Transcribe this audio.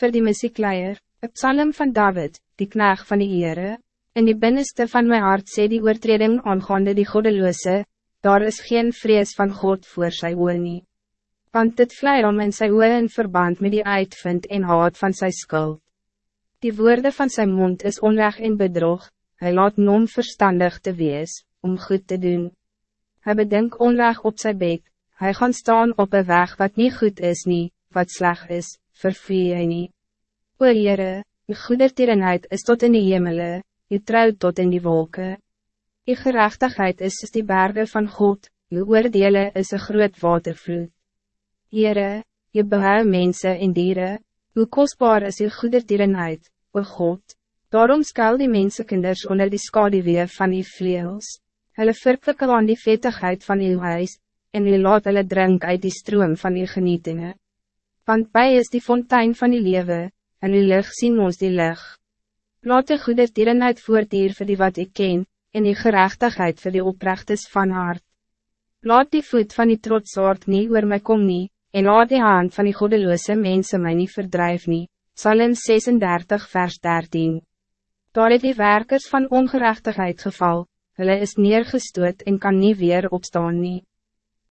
Voor die muziekleier, een psalm van David, die knaag van die Heere, in die binnenste van mijn hart sê die oortreding aangaande die goddeloze, daar is geen vrees van God voor sy oor nie. Want dit vlei om in sy oor in verband met die uitvind en haat van sy skuld. Die woorden van zijn mond is onrecht en bedrog, hij laat non verstandig te wees, om goed te doen. Hij bedenkt onrecht op zijn bek, hij gaan staan op een weg wat niet goed is nie, wat slecht is, vervee hy nie. O Heere, uw goedertierenheid is tot in die hemele, uw trouw tot in die wolken. Uw gerechtigheid is soos die bergen van God, uw oordele is een groot watervloed. Heere, je behou mensen en dieren, hoe kostbaar is uw goedertierenheid, o God. Daarom skuil die mensekinders onder die skaduwee van die vleels. Hulle verkwikkel aan die vettigheid van uw huis, en u laat hulle drink uit die stroom van uw genietingen. Want bij is die fontein van die lewe, en uw lig sien ons die lig. Laat de goedertierenheid voortier vir die wat ik ken, en die gerechtigheid voor die oprechtes van hart. Laat die voet van die trotsaard nie oor my kom nie, en laat die hand van die goddeloze mensen mij niet verdrijf nie. Psalm 36 vers 13 Daar het die werkers van ongerechtigheid geval, hulle is neergestoot en kan niet weer opstaan nie.